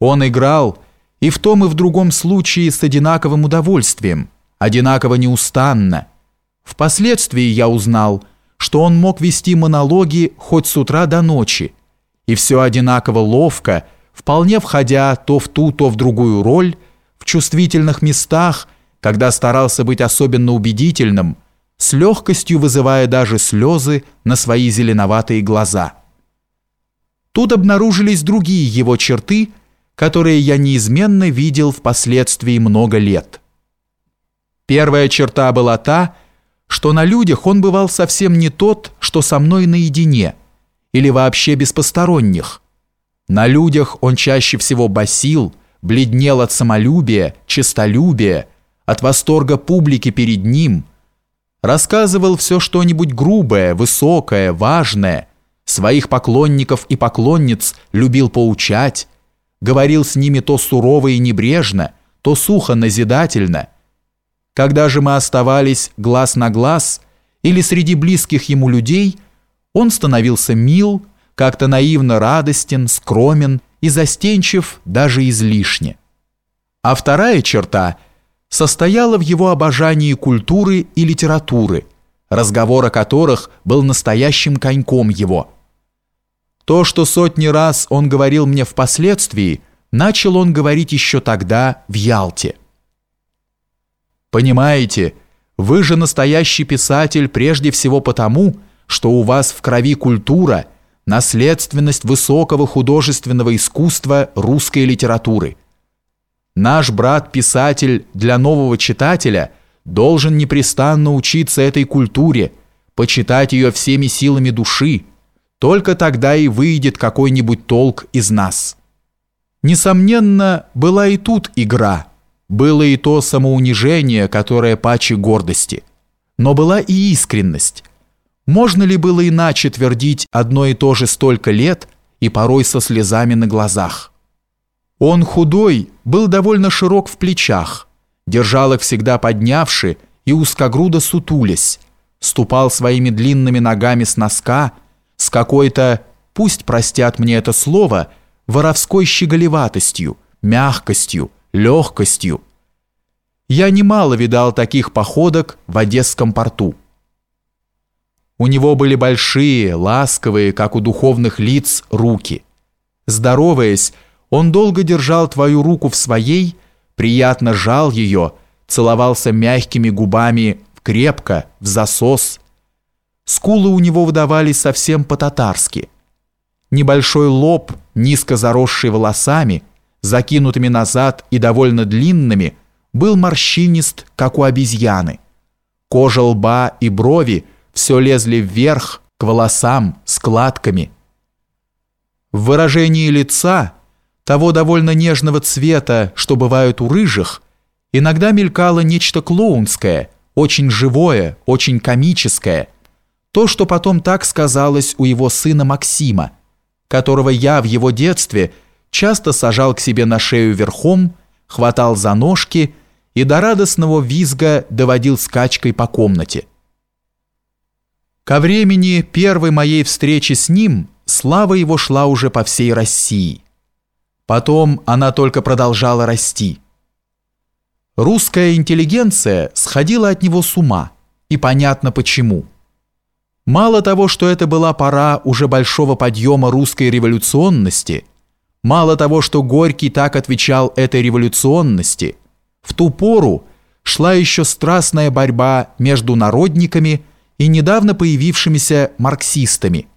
Он играл и в том и в другом случае с одинаковым удовольствием, одинаково неустанно. Впоследствии я узнал, что он мог вести монологи хоть с утра до ночи, и все одинаково ловко, вполне входя то в ту, то в другую роль, в чувствительных местах, когда старался быть особенно убедительным, с легкостью вызывая даже слезы на свои зеленоватые глаза. Тут обнаружились другие его черты, которые я неизменно видел впоследствии много лет. Первая черта была та, что на людях он бывал совсем не тот, что со мной наедине, или вообще без посторонних. На людях он чаще всего басил, бледнел от самолюбия, честолюбия, от восторга публики перед ним, рассказывал все что-нибудь грубое, высокое, важное, своих поклонников и поклонниц любил поучать, говорил с ними то сурово и небрежно, то сухо назидательно. Когда же мы оставались глаз на глаз или среди близких ему людей, он становился мил, как-то наивно радостен, скромен и застенчив даже излишне. А вторая черта состояла в его обожании культуры и литературы, разговор о которых был настоящим коньком его – то, что сотни раз он говорил мне впоследствии, начал он говорить еще тогда в Ялте. Понимаете, вы же настоящий писатель прежде всего потому, что у вас в крови культура, наследственность высокого художественного искусства русской литературы. Наш брат-писатель для нового читателя должен непрестанно учиться этой культуре, почитать ее всеми силами души, только тогда и выйдет какой-нибудь толк из нас. Несомненно, была и тут игра, было и то самоунижение, которое паче гордости. Но была и искренность. Можно ли было иначе твердить одно и то же столько лет и порой со слезами на глазах? Он худой, был довольно широк в плечах, держал их всегда поднявши и узкогрудо сутулясь, ступал своими длинными ногами с носка, с какой-то, пусть простят мне это слово, воровской щеголеватостью, мягкостью, легкостью. Я немало видал таких походок в Одесском порту. У него были большие, ласковые, как у духовных лиц, руки. Здороваясь, он долго держал твою руку в своей, приятно жал ее, целовался мягкими губами крепко, в засос, Скулы у него выдавались совсем по-татарски. Небольшой лоб, низко заросший волосами, закинутыми назад и довольно длинными, был морщинист, как у обезьяны. Кожа лба и брови все лезли вверх, к волосам, складками. В выражении лица, того довольно нежного цвета, что бывает у рыжих, иногда мелькало нечто клоунское, очень живое, очень комическое – то, что потом так сказалось у его сына Максима, которого я в его детстве часто сажал к себе на шею верхом, хватал за ножки и до радостного визга доводил скачкой по комнате. Ко времени первой моей встречи с ним слава его шла уже по всей России. Потом она только продолжала расти. Русская интеллигенция сходила от него с ума, и понятно почему – Мало того, что это была пора уже большого подъема русской революционности, мало того, что Горький так отвечал этой революционности, в ту пору шла еще страстная борьба между народниками и недавно появившимися марксистами,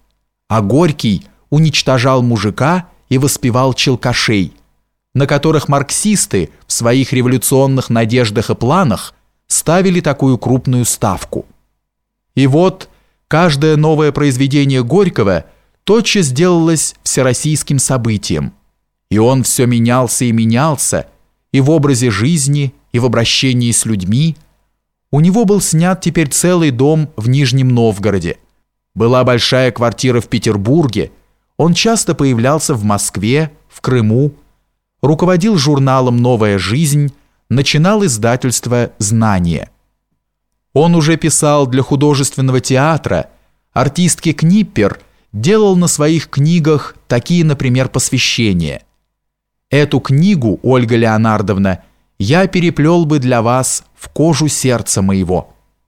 а Горький уничтожал мужика и воспевал челкашей, на которых марксисты в своих революционных надеждах и планах ставили такую крупную ставку. И вот Каждое новое произведение Горького тотчас сделалось всероссийским событием. И он все менялся и менялся, и в образе жизни, и в обращении с людьми. У него был снят теперь целый дом в Нижнем Новгороде. Была большая квартира в Петербурге. Он часто появлялся в Москве, в Крыму. Руководил журналом «Новая жизнь», начинал издательство «Знание». Он уже писал для художественного театра, артистки Книппер делал на своих книгах такие, например, посвящения. Эту книгу, Ольга Леонардовна, я переплел бы для вас в кожу сердца моего».